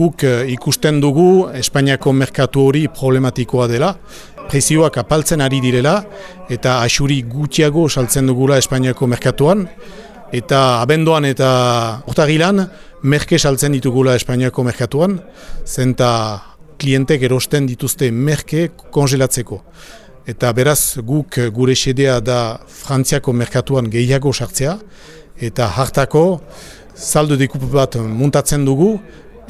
Guk ikusten dugu Espainiako merkatu hori problematikoa dela, prezioak apaltzen ari direla eta asuri gutxiago saltzen dugula Espainiako merkatuan. Eta abenduan eta urtagilan merke saltzen ditugula Espainiako merkatuan. Zenta klientek erosten dituzte merke kongelatzeko. Eta beraz guk gure sedea da Frantziako merkatuan gehiago sartzea. Eta hartako saldo dekupu bat muntatzen dugu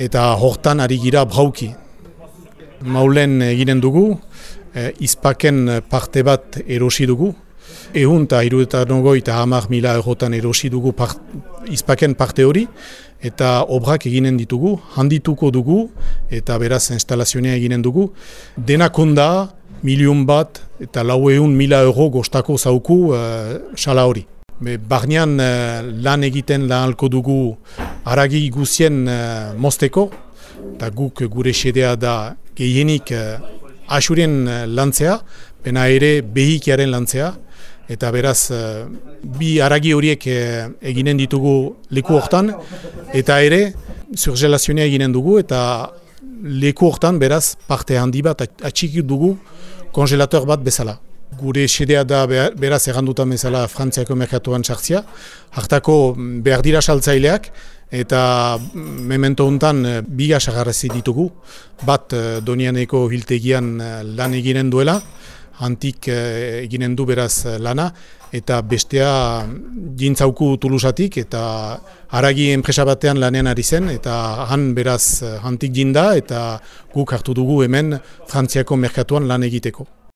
eta hortan ari gira brauki. Maulen eginen dugu, eh, izpaken parte bat erosi dugu. Ehun eta irudetan eta hamar mila eurotan erosi dugu part, izpaken parte hori. Eta obrak eginen ditugu, handituko dugu eta beraz instalazionea eginen dugu. Denakunda milion bat eta lau ehun mila euro gostako zauku uh, hori. Be, barnean uh, lan egiten lan dugu aragi guzien uh, mosteko, eta guk gure sedea da gehienik asurien eh, lantzea, bena ere behikiaren lantzea, eta beraz eh, bi aragi horiek eh, eginen ditugu leku hortan, eta ere surgelazionea eginen dugu, eta leku hortan beraz parte handi bat atxiki dugu kongelator bat bezala. Gure sedea da beraz errandutan bezala Frantziako merkatuan txartzia, hartako mm, behar dira saltzaileak, eta memento hontan eh, biga sagarrezi ditugu, bat eh, donianeko hiltegian eh, lan eginen duela, antik eginen du beraz lana, eta bestea jintzauku tulusatik, eta haragi enpresa batean lanean ari zen, eta han beraz antik jinda, eta guk hartu dugu hemen Frantziako merkatuan lan egiteko.